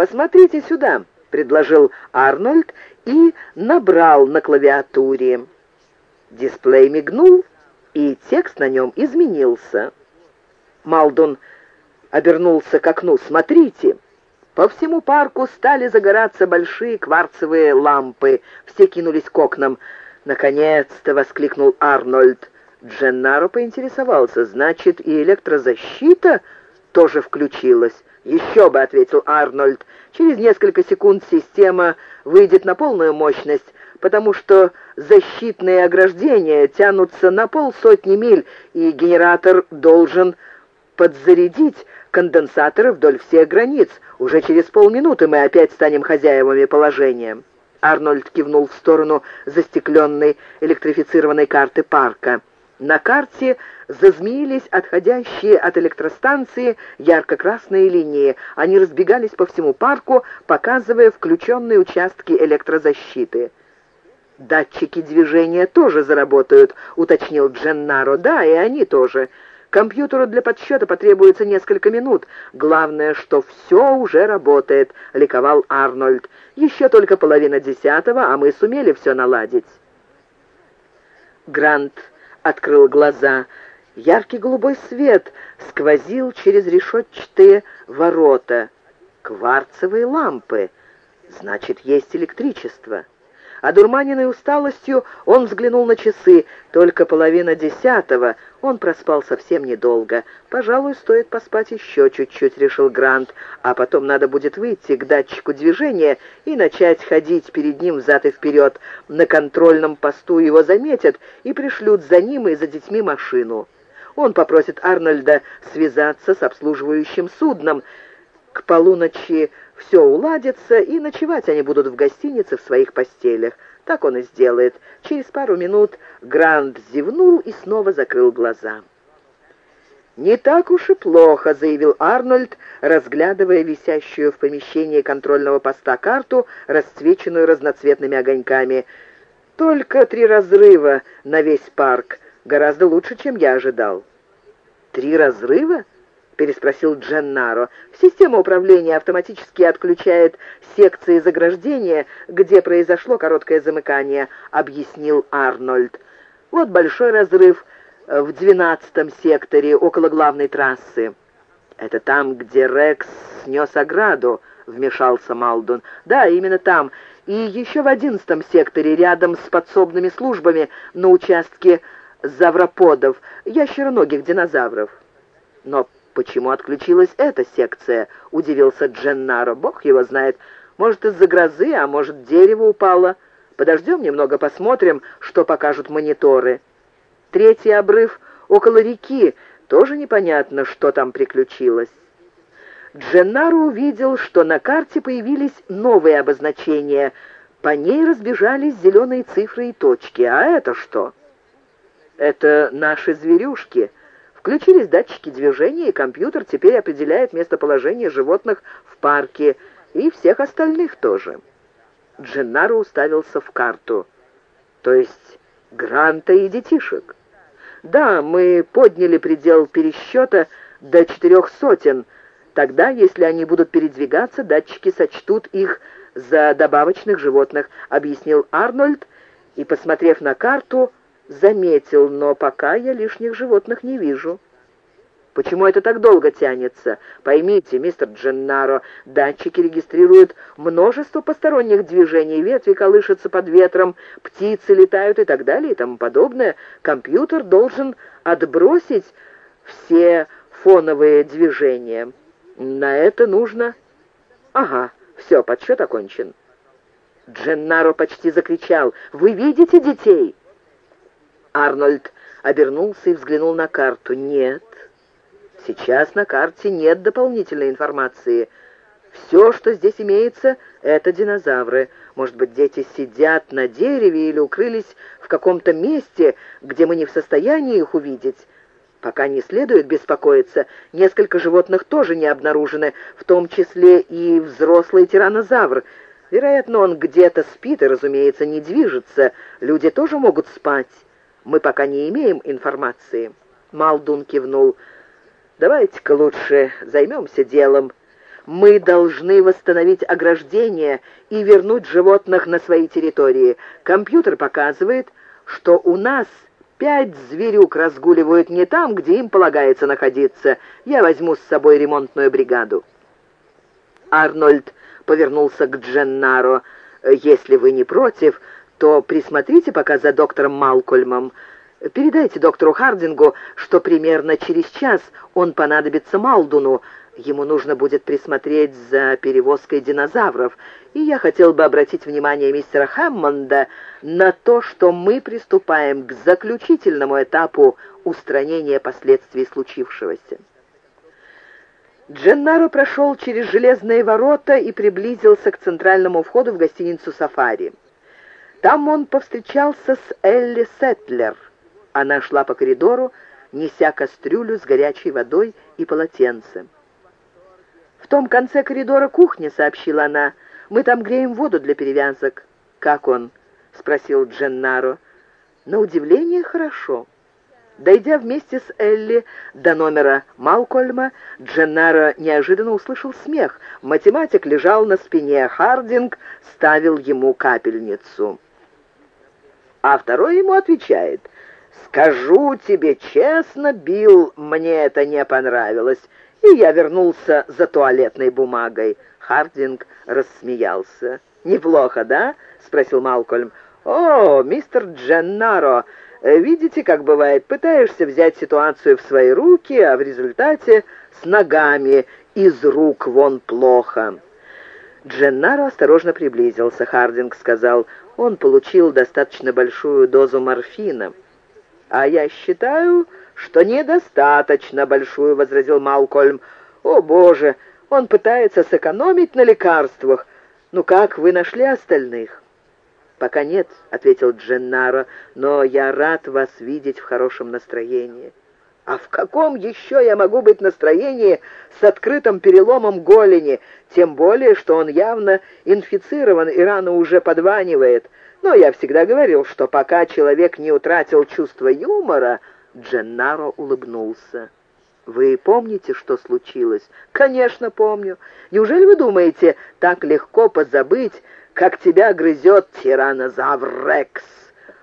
«Посмотрите сюда», — предложил Арнольд и набрал на клавиатуре. Дисплей мигнул, и текст на нем изменился. Малдун обернулся к окну. «Смотрите!» По всему парку стали загораться большие кварцевые лампы. Все кинулись к окнам. «Наконец-то!» — воскликнул Арнольд. Дженнаро поинтересовался. «Значит, и электрозащита тоже включилась?» «Еще бы», — ответил Арнольд. «Через несколько секунд система выйдет на полную мощность, потому что защитные ограждения тянутся на полсотни миль, и генератор должен подзарядить конденсаторы вдоль всех границ. Уже через полминуты мы опять станем хозяевами положения». Арнольд кивнул в сторону застекленной электрифицированной карты парка. На карте зазмеились отходящие от электростанции ярко-красные линии. Они разбегались по всему парку, показывая включенные участки электрозащиты. «Датчики движения тоже заработают», — уточнил Дженнаро. «Да, и они тоже. Компьютеру для подсчета потребуется несколько минут. Главное, что все уже работает», — ликовал Арнольд. «Еще только половина десятого, а мы сумели все наладить». Грант открыл глаза. Яркий голубой свет сквозил через решетчатые ворота. Кварцевые лампы. Значит, есть электричество. Одурманенный усталостью, он взглянул на часы. Только половина десятого. Он проспал совсем недолго. «Пожалуй, стоит поспать еще чуть-чуть», — решил Грант. «А потом надо будет выйти к датчику движения и начать ходить перед ним взад и вперед. На контрольном посту его заметят и пришлют за ним и за детьми машину». Он попросит Арнольда связаться с обслуживающим судном. К полуночи все уладится, и ночевать они будут в гостинице в своих постелях. Так он и сделает. Через пару минут Грант зевнул и снова закрыл глаза. «Не так уж и плохо», — заявил Арнольд, разглядывая висящую в помещении контрольного поста карту, расцвеченную разноцветными огоньками. «Только три разрыва на весь парк. Гораздо лучше, чем я ожидал». «Три разрыва?» переспросил Дженнаро. «Система управления автоматически отключает секции заграждения, где произошло короткое замыкание», — объяснил Арнольд. «Вот большой разрыв в двенадцатом секторе, около главной трассы». «Это там, где Рекс снес ограду», — вмешался Малдун. «Да, именно там. И еще в одиннадцатом секторе, рядом с подсобными службами, на участке завроподов, ящероногих динозавров». «Но «Почему отключилась эта секция?» — удивился Дженнаро. «Бог его знает. Может, из-за грозы, а может, дерево упало. Подождем немного, посмотрим, что покажут мониторы. Третий обрыв около реки. Тоже непонятно, что там приключилось». Дженнаро увидел, что на карте появились новые обозначения. По ней разбежались зеленые цифры и точки. А это что? «Это наши зверюшки», Включились датчики движения, и компьютер теперь определяет местоположение животных в парке и всех остальных тоже. Дженнаро уставился в карту. То есть Гранта и детишек. Да, мы подняли предел пересчета до четырех сотен. Тогда, если они будут передвигаться, датчики сочтут их за добавочных животных, объяснил Арнольд, и, посмотрев на карту, заметил, но пока я лишних животных не вижу». Почему это так долго тянется? Поймите, мистер Дженнаро, датчики регистрируют множество посторонних движений, ветви колышутся под ветром, птицы летают и так далее и тому подобное. Компьютер должен отбросить все фоновые движения. На это нужно... Ага, все, подсчет окончен. Дженнаро почти закричал. «Вы видите детей?» Арнольд обернулся и взглянул на карту. «Нет, сейчас на карте нет дополнительной информации. Все, что здесь имеется, это динозавры. Может быть, дети сидят на дереве или укрылись в каком-то месте, где мы не в состоянии их увидеть». Пока не следует беспокоиться, несколько животных тоже не обнаружены, в том числе и взрослый тиранозавр. Вероятно, он где-то спит и, разумеется, не движется. Люди тоже могут спать. Мы пока не имеем информации». Малдун кивнул. «Давайте-ка лучше займемся делом. Мы должны восстановить ограждение и вернуть животных на свои территории. Компьютер показывает, что у нас пять зверюк разгуливают не там, где им полагается находиться. Я возьму с собой ремонтную бригаду». Арнольд повернулся к Дженнаро. «Если вы не против, то присмотрите пока за доктором Малкольмом. Передайте доктору Хардингу, что примерно через час он понадобится Малдуну. Ему нужно будет присмотреть за перевозкой динозавров. И я хотел бы обратить внимание мистера Хэммонда на то, что мы приступаем к заключительному этапу устранения последствий случившегося. Дженнаро прошел через железные ворота и приблизился к центральному входу в гостиницу «Сафари». Там он повстречался с Элли Сетлер. Она шла по коридору, неся кастрюлю с горячей водой и полотенцем. «В том конце коридора кухня», — сообщила она. «Мы там греем воду для перевязок». «Как он?» — спросил Дженнаро. «На удивление хорошо». Дойдя вместе с Элли до номера Малкольма, Дженнаро неожиданно услышал смех. Математик лежал на спине, Хардинг ставил ему капельницу. А второй ему отвечает, «Скажу тебе честно, Билл, мне это не понравилось, и я вернулся за туалетной бумагой». Хардинг рассмеялся. «Неплохо, да?» — спросил Малкольм. «О, мистер Дженнаро, видите, как бывает, пытаешься взять ситуацию в свои руки, а в результате с ногами из рук вон плохо». Дженнаро осторожно приблизился. Хардинг сказал, он получил достаточно большую дозу морфина. «А я считаю, что недостаточно большую», — возразил Малкольм. «О, Боже, он пытается сэкономить на лекарствах. Ну как, вы нашли остальных?» «Пока нет», — ответил Дженнаро, — «но я рад вас видеть в хорошем настроении». «А в каком еще я могу быть настроении с открытым переломом голени, тем более, что он явно инфицирован и рана уже подванивает? Но я всегда говорил, что пока человек не утратил чувство юмора...» Дженнаро улыбнулся. «Вы помните, что случилось?» «Конечно, помню. Неужели вы думаете, так легко позабыть, как тебя грызет тиранозавр Рекс.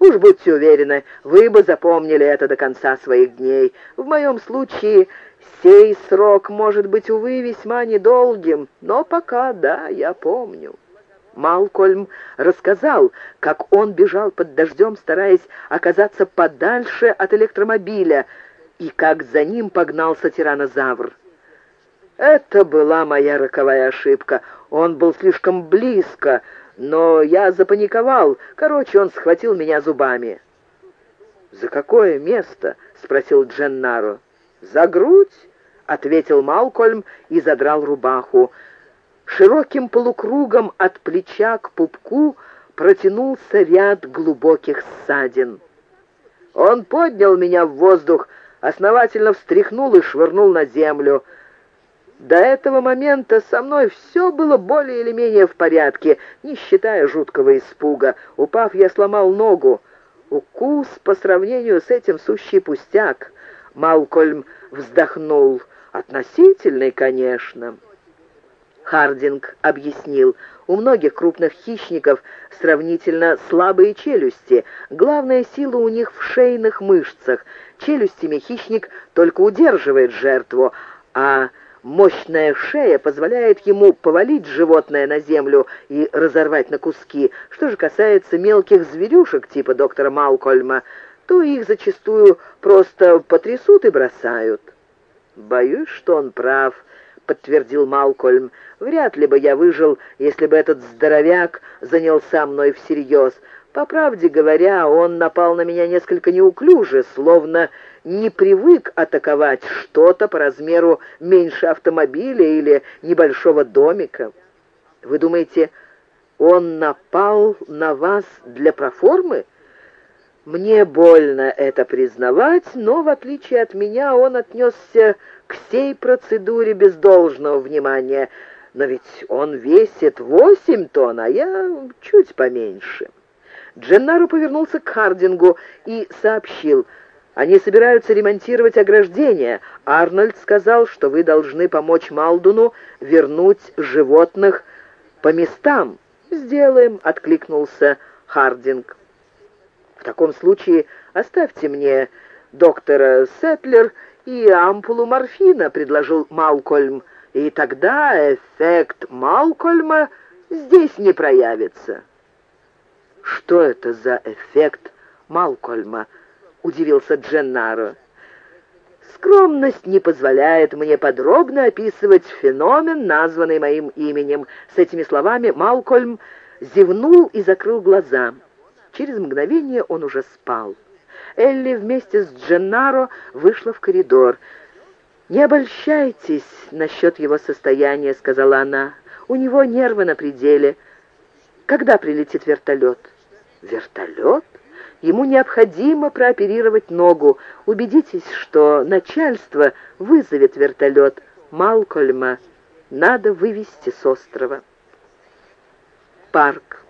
Уж будьте уверены, вы бы запомнили это до конца своих дней. В моем случае сей срок может быть, увы, весьма недолгим, но пока, да, я помню». Малкольм рассказал, как он бежал под дождем, стараясь оказаться подальше от электромобиля, и как за ним погнался тиранозавр. Это была моя роковая ошибка. Он был слишком близко, но я запаниковал. Короче, он схватил меня зубами. «За какое место?» — спросил Дженнаро. «За грудь?» — ответил Малкольм и задрал рубаху. Широким полукругом от плеча к пупку протянулся ряд глубоких ссадин. Он поднял меня в воздух, основательно встряхнул и швырнул на землю — до этого момента со мной все было более или менее в порядке, не считая жуткого испуга. Упав, я сломал ногу. Укус по сравнению с этим сущий пустяк. Малкольм вздохнул. Относительный, конечно. Хардинг объяснил, у многих крупных хищников сравнительно слабые челюсти. Главная сила у них в шейных мышцах. Челюстями хищник только удерживает жертву, а Мощная шея позволяет ему повалить животное на землю и разорвать на куски. Что же касается мелких зверюшек типа доктора Малкольма, то их зачастую просто потрясут и бросают. «Боюсь, что он прав», — подтвердил Малкольм. «Вряд ли бы я выжил, если бы этот здоровяк занялся мной всерьез. По правде говоря, он напал на меня несколько неуклюже, словно не привык атаковать что-то по размеру меньше автомобиля или небольшого домика. Вы думаете, он напал на вас для проформы? Мне больно это признавать, но, в отличие от меня, он отнесся к всей процедуре без должного внимания. Но ведь он весит восемь тонн, а я чуть поменьше. Дженнаро повернулся к Хардингу и сообщил — Они собираются ремонтировать ограждение. Арнольд сказал, что вы должны помочь Малдуну вернуть животных по местам. «Сделаем», — откликнулся Хардинг. «В таком случае оставьте мне доктора Сетлер и ампулу морфина», — предложил Малкольм. «И тогда эффект Малкольма здесь не проявится». «Что это за эффект Малкольма?» — удивился Дженнаро. Скромность не позволяет мне подробно описывать феномен, названный моим именем. С этими словами Малкольм зевнул и закрыл глаза. Через мгновение он уже спал. Элли вместе с Дженнаро вышла в коридор. «Не обольщайтесь насчет его состояния», — сказала она. «У него нервы на пределе. Когда прилетит вертолет?» «Вертолет?» Ему необходимо прооперировать ногу. Убедитесь, что начальство вызовет вертолет. Малкольма надо вывести с острова. Парк.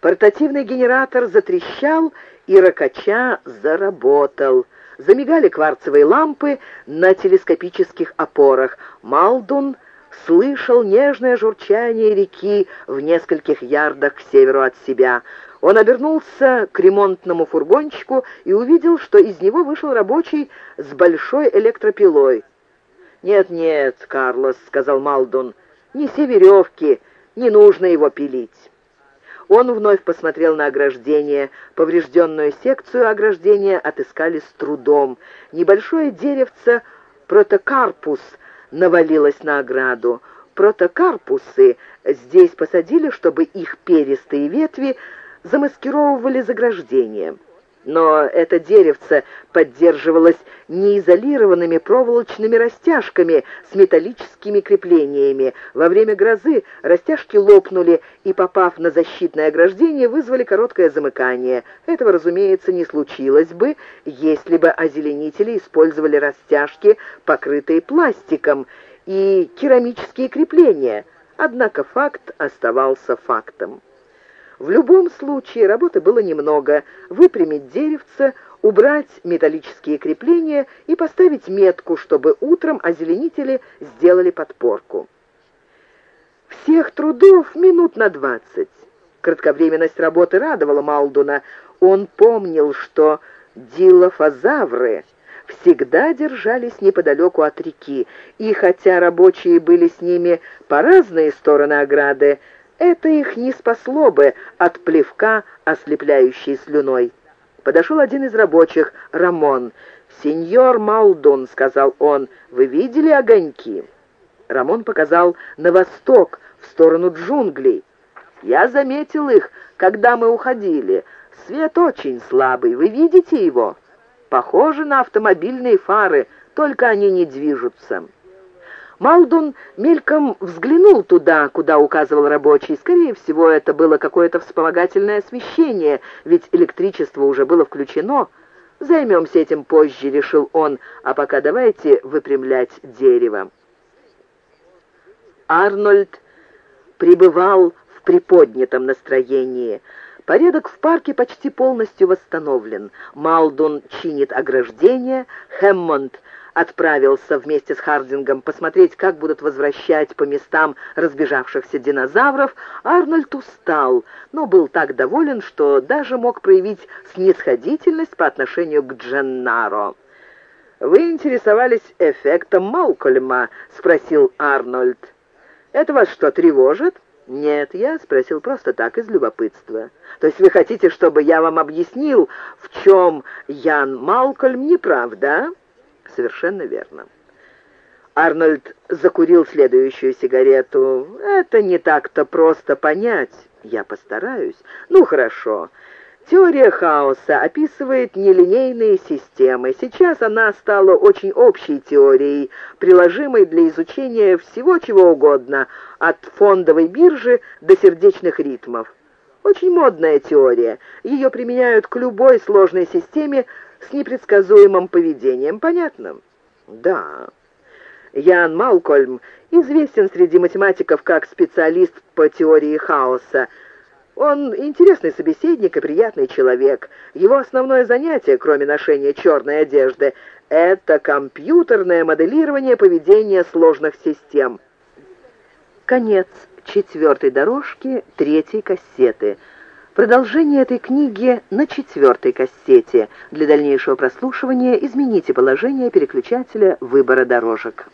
Портативный генератор затрещал, и ракача заработал. Замигали кварцевые лампы на телескопических опорах. Малдун слышал нежное журчание реки в нескольких ярдах к северу от себя. Он обернулся к ремонтному фургончику и увидел, что из него вышел рабочий с большой электропилой. «Нет-нет, Карлос», — сказал Малдун, — «неси веревки, не нужно его пилить». Он вновь посмотрел на ограждение. Поврежденную секцию ограждения отыскали с трудом. Небольшое деревце протокарпус навалилось на ограду. Протокарпусы здесь посадили, чтобы их перистые ветви замаскировывали заграждение. Но это деревце поддерживалось неизолированными проволочными растяжками с металлическими креплениями. Во время грозы растяжки лопнули и, попав на защитное ограждение, вызвали короткое замыкание. Этого, разумеется, не случилось бы, если бы озеленители использовали растяжки, покрытые пластиком, и керамические крепления. Однако факт оставался фактом. В любом случае работы было немного. Выпрямить деревце, убрать металлические крепления и поставить метку, чтобы утром озеленители сделали подпорку. Всех трудов минут на двадцать. Кратковременность работы радовала Малдуна. Он помнил, что дилофазавры всегда держались неподалеку от реки, и хотя рабочие были с ними по разные стороны ограды, это их не спасло бы от плевка, ослепляющей слюной. Подошел один из рабочих, Рамон. «Сеньор Малдун», — сказал он, — «вы видели огоньки?» Рамон показал на восток, в сторону джунглей. «Я заметил их, когда мы уходили. Свет очень слабый, вы видите его? Похоже на автомобильные фары, только они не движутся». Малдун мельком взглянул туда, куда указывал рабочий. Скорее всего, это было какое-то вспомогательное освещение, ведь электричество уже было включено. «Займемся этим позже», — решил он, «а пока давайте выпрямлять дерево». Арнольд пребывал в приподнятом настроении. Порядок в парке почти полностью восстановлен. Малдун чинит ограждение, Хэммонд отправился вместе с Хардингом посмотреть, как будут возвращать по местам разбежавшихся динозавров, Арнольд устал, но был так доволен, что даже мог проявить снисходительность по отношению к Дженнаро. «Вы интересовались эффектом Малкольма?» — спросил Арнольд. «Это вас что, тревожит?» «Нет, я спросил просто так, из любопытства. То есть вы хотите, чтобы я вам объяснил, в чем Ян Малкольм не прав, да?» Совершенно верно. Арнольд закурил следующую сигарету. «Это не так-то просто понять. Я постараюсь. Ну, хорошо. Теория хаоса описывает нелинейные системы. Сейчас она стала очень общей теорией, приложимой для изучения всего чего угодно, от фондовой биржи до сердечных ритмов. Очень модная теория. Ее применяют к любой сложной системе, с непредсказуемым поведением. Понятно? Да. Ян Малкольм известен среди математиков как специалист по теории хаоса. Он интересный собеседник и приятный человек. Его основное занятие, кроме ношения черной одежды, это компьютерное моделирование поведения сложных систем. Конец четвертой дорожки третьей кассеты. Продолжение этой книги на четвертой кассете. Для дальнейшего прослушивания измените положение переключателя выбора дорожек.